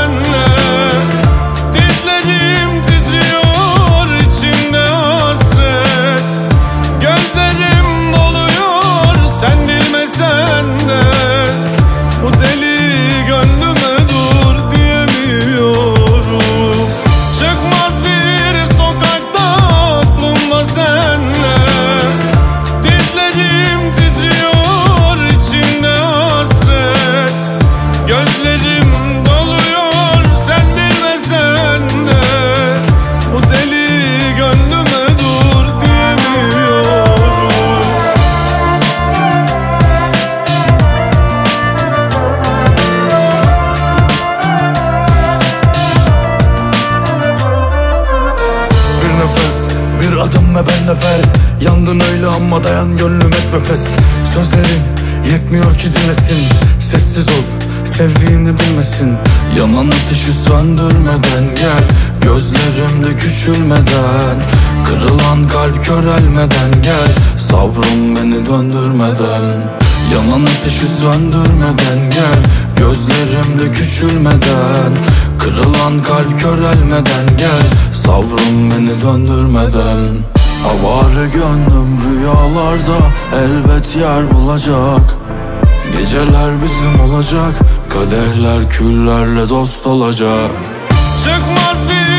senle Dizlerim nefer. Yandın öyle ama dayan gönlüm etme pes Sözlerin yetmiyor ki dinlesin. Sessiz ol sevdiğini bilmesin. Yanan ateşi söndürmeden gel. Gözlerimde küçülmeden. Kırılan kalp körelmeden gel. Sabrım beni döndürmeden. Yanan ateşi söndürmeden gel. Gözlerimde küçülmeden. Kırılan kalp körelmeden gel. Sabrım beni döndürmeden Avare gönlüm rüyalarda elbet yer bulacak. Geceler bizim olacak Kadehler küllerle dost olacak. Çıkmaz bir